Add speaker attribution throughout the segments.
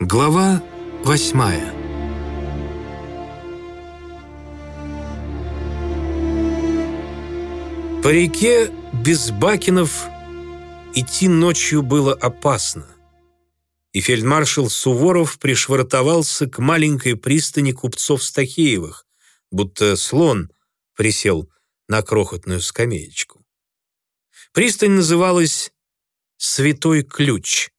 Speaker 1: Глава восьмая По реке без бакенов идти ночью было опасно, и фельдмаршал Суворов пришвартовался к маленькой пристани купцов Стахеевых, будто слон присел на крохотную скамеечку. Пристань называлась «Святой ключ».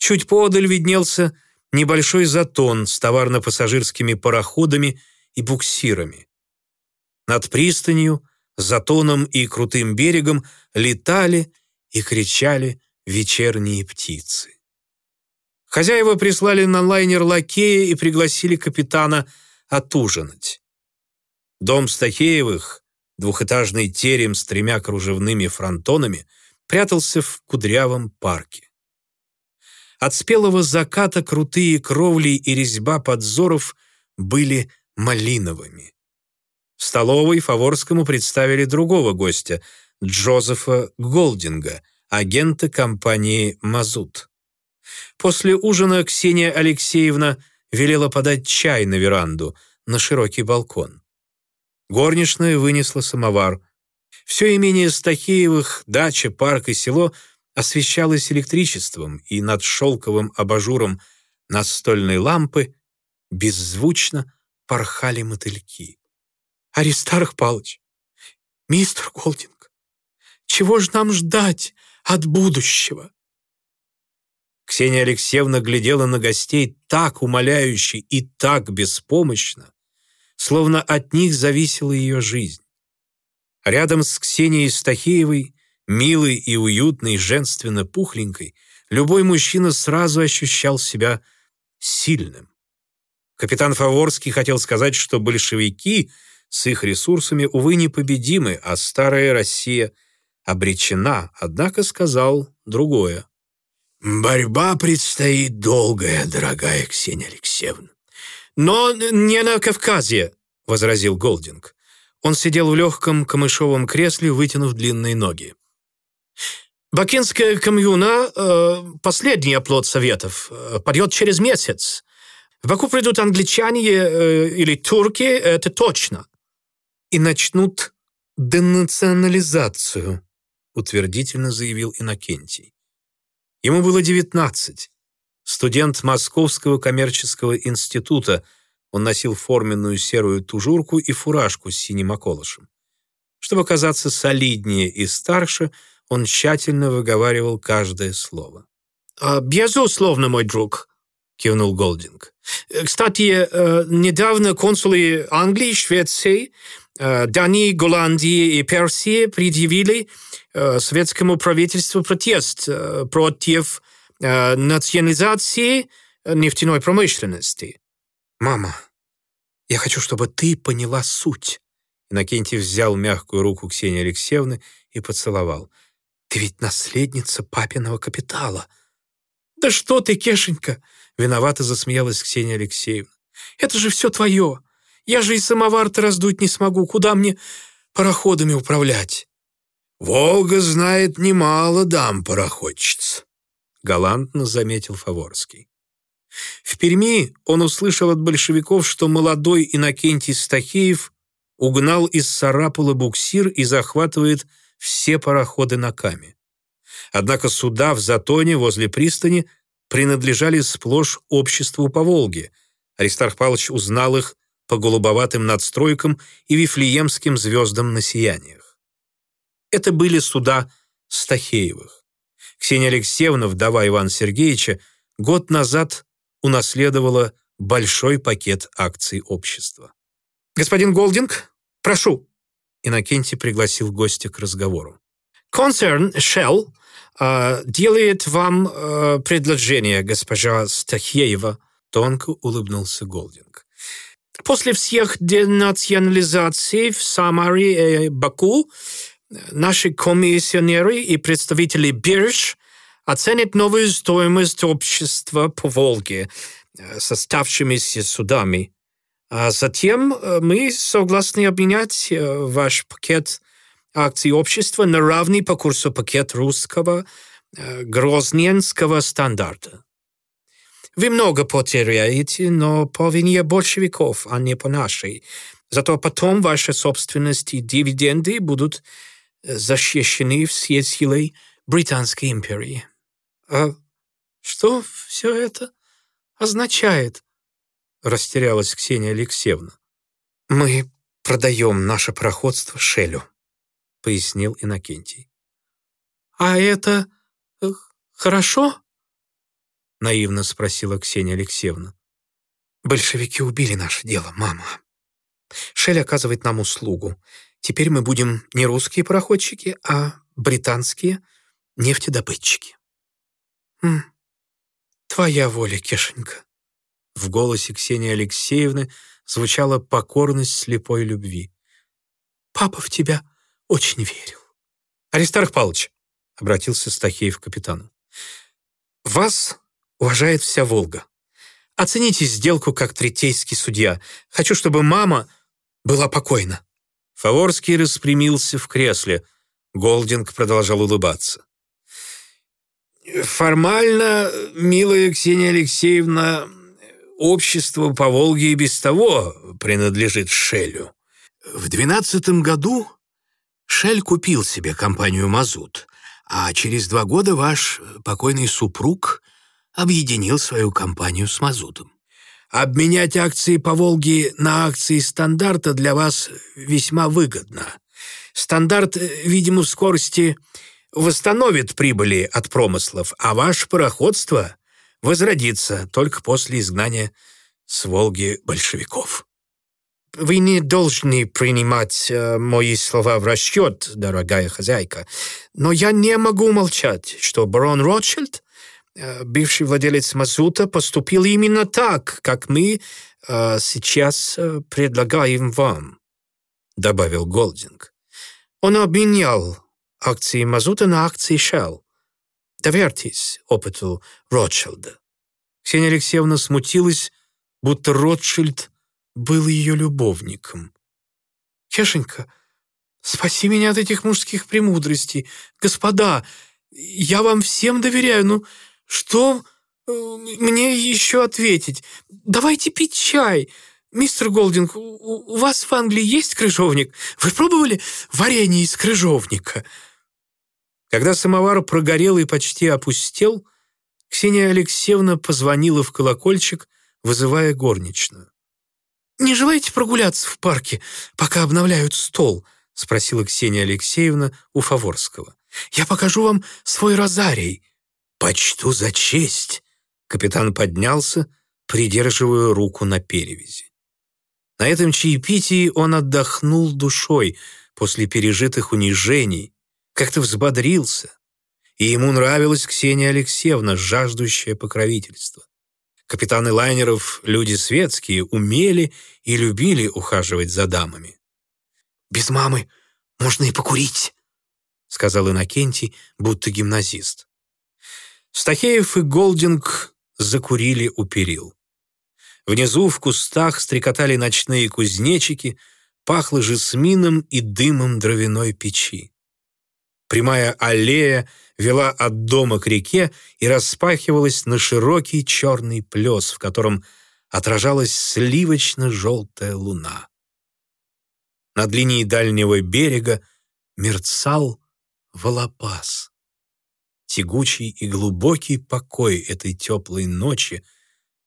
Speaker 1: Чуть подаль виднелся небольшой затон с товарно-пассажирскими пароходами и буксирами. Над пристанью, затоном и крутым берегом летали и кричали вечерние птицы. Хозяева прислали на лайнер лакея и пригласили капитана отужинать. Дом Стахеевых, двухэтажный терем с тремя кружевными фронтонами, прятался в кудрявом парке. От спелого заката крутые кровли и резьба подзоров были малиновыми. В столовой Фаворскому представили другого гостя, Джозефа Голдинга, агента компании «Мазут». После ужина Ксения Алексеевна велела подать чай на веранду, на широкий балкон. Горничная вынесла самовар. Все имение Стахеевых, дача, парк и село освещалось электричеством, и над шелковым абажуром настольной лампы беззвучно порхали мотыльки. «Аристарх Павлович, мистер Голдинг, чего же нам ждать от будущего?» Ксения Алексеевна глядела на гостей так умоляюще и так беспомощно, словно от них зависела ее жизнь. Рядом с Ксенией Стахеевой, милой и уютной, женственно пухленькой, любой мужчина сразу ощущал себя сильным. Капитан Фаворский хотел сказать, что большевики с их ресурсами, увы, непобедимы, а старая Россия — обречена, однако сказал другое.
Speaker 2: «Борьба предстоит долгая, дорогая Ксения Алексеевна».
Speaker 1: «Но не на Кавказе», — возразил Голдинг. Он сидел в легком камышовом кресле, вытянув длинные ноги. «Бакинская коммуна э, — последний оплот Советов, э, падет через месяц. В Баку придут англичане э, или турки, это точно. И начнут денационализацию», утвердительно заявил Иннокентий. Ему было 19. Студент Московского коммерческого института, он носил форменную серую тужурку и фуражку с синим околышем. Чтобы казаться солиднее и старше, он тщательно выговаривал каждое слово. «А, «Безусловно, мой друг», — кивнул Голдинг. «Кстати, э, недавно консулы Англии, Швеции, э, Дании, Голландии и Персии предъявили Э, советскому правительству протест э, против э, национализации нефтяной промышленности. «Мама, я хочу, чтобы ты поняла суть». Иннокентий взял мягкую руку Ксении Алексеевны и поцеловал. «Ты ведь наследница папиного капитала». «Да что ты, Кешенька!» Виновато засмеялась Ксения Алексеевна. «Это же все твое. Я же и самовар-то раздуть не смогу. Куда мне пароходами управлять?»
Speaker 2: «Волга знает немало дам-пароходчиц», — галантно заметил Фаворский.
Speaker 1: В Перми он услышал от большевиков, что молодой Иннокентий Стахеев угнал из Сарапула буксир и захватывает все пароходы на Каме. Однако суда в Затоне возле пристани принадлежали сплошь обществу по Волге. Аристарх Павлович узнал их по голубоватым надстройкам и вифлеемским звездам на сияниях. Это были суда Стахеевых. Ксения Алексеевна, вдова Ивана Сергеевича, год назад унаследовала большой пакет акций общества. «Господин Голдинг, прошу!» Иннокентий пригласил гостя к разговору. «Концерн Shell э, делает вам э, предложение, госпожа Стахеева», тонко улыбнулся Голдинг. «После всех денационализаций в Самаре и Баку наши комиссионеры и представители бирж оценят новую стоимость общества по Волге э, с оставшимися судами. А затем э, мы согласны обменять э, ваш пакет акций общества на равный по курсу пакет русского грозненского стандарта. Вы много потеряете, но по вине большевиков, а не по нашей. Зато потом ваша собственность и дивиденды будут э, защищены всей силой Британской империи. А что все это означает? Растерялась Ксения Алексеевна. Мы продаем наше проходство Шелю, пояснил Иннокентий. А это э, хорошо? Наивно спросила Ксения Алексеевна. Большевики убили наше дело, мама. Шель оказывает нам услугу. Теперь мы будем не русские пароходчики, а британские нефтедобытчики. Твоя воля, Кешенька. В голосе Ксении Алексеевны звучала покорность слепой любви. «Папа в тебя очень верил». «Аристарх Павлович», — обратился Стахеев к капитану, «вас уважает вся Волга. Оцените сделку как третейский судья. Хочу, чтобы мама была покойна». Фаворский распрямился в кресле. Голдинг продолжал улыбаться. «Формально, милая Ксения Алексеевна, общество по Волге и без того принадлежит Шелю. В двенадцатом году Шель купил себе компанию «Мазут», а через два года ваш покойный супруг объединил свою компанию с «Мазутом». Обменять акции по Волге на акции стандарта для вас весьма выгодно. Стандарт, видимо, в скорости восстановит прибыли от промыслов, а ваше пароходство возродится только после изгнания с Волги большевиков. Вы не должны принимать э, мои слова в расчет, дорогая хозяйка, но я не могу молчать, что барон Ротшильд Э, бывший владелец Мазута поступил именно так, как мы э, сейчас э, предлагаем вам», — добавил Голдинг. «Он обменял акции Мазута на акции Shell. Доверьтесь опыту Ротшильда». Ксения Алексеевна смутилась, будто Ротшильд был ее любовником. «Кешенька, спаси меня от этих мужских премудростей. Господа, я вам всем доверяю, ну, «Что э, мне еще ответить? Давайте пить чай. Мистер Голдинг, у вас в Англии есть крыжовник? Вы пробовали варенье из крыжовника?» Когда самовар прогорел и почти опустел, Ксения Алексеевна позвонила в колокольчик, вызывая горничную. «Не желаете прогуляться в парке, пока обновляют стол?» — спросила Ксения Алексеевна у Фаворского. «Я покажу вам свой розарий. «Почту за честь!» Капитан поднялся, придерживая руку на перевязи. На этом чаепитии он отдохнул душой после пережитых унижений, как-то взбодрился, и ему нравилась Ксения Алексеевна, жаждущая покровительства. Капитаны лайнеров, люди светские, умели и любили ухаживать за дамами. «Без мамы можно и покурить», — сказал Иннокентий, будто гимназист. Стахеев и Голдинг закурили у перил. Внизу в кустах стрекотали ночные кузнечики, пахло жасмином и дымом дровяной печи. Прямая аллея вела от дома к реке и распахивалась на широкий черный плес, в котором отражалась сливочно-желтая луна. Над линией дальнего берега мерцал волопас. Тягучий и глубокий покой этой теплой ночи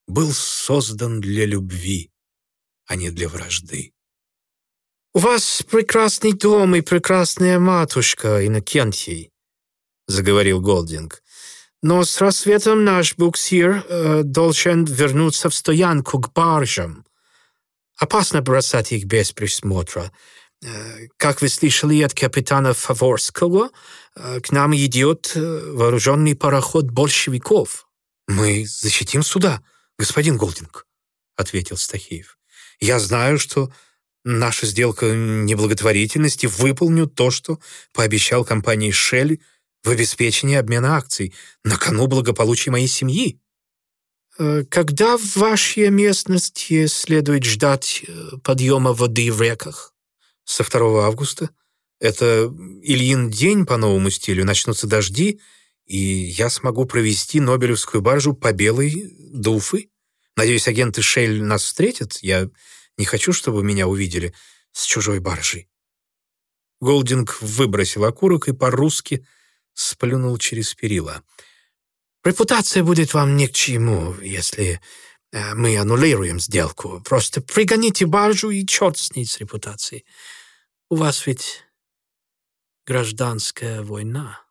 Speaker 1: был создан для любви, а не для вражды. «У вас прекрасный дом и прекрасная матушка, Иннокентий», — заговорил Голдинг. «Но с рассветом наш буксир э, должен вернуться в стоянку к баржам. Опасно бросать их без присмотра. Э, как вы слышали от капитана Фаворского, э, к нам идет э, вооруженный пароход большевиков. «Мы защитим суда, господин Голдинг», — ответил Стахеев. «Я знаю, что наша сделка неблаготворительности выполню то, что пообещал компании «Шель» в обеспечении обмена акций. На кону благополучие моей семьи». «Когда в вашей местности следует ждать подъема воды в реках?» со 2 августа. Это Ильин день по новому стилю, начнутся дожди, и я смогу провести Нобелевскую баржу по белой до Уфы. Надеюсь, агенты Шель нас встретят. Я не хочу, чтобы меня увидели с чужой баржей». Голдинг выбросил окурок и по-русски сплюнул через перила. «Репутация будет вам ни к чему, если э, мы аннулируем сделку. Просто пригоните баржу и черт с ней с репутацией. У вас ведь гражданская война».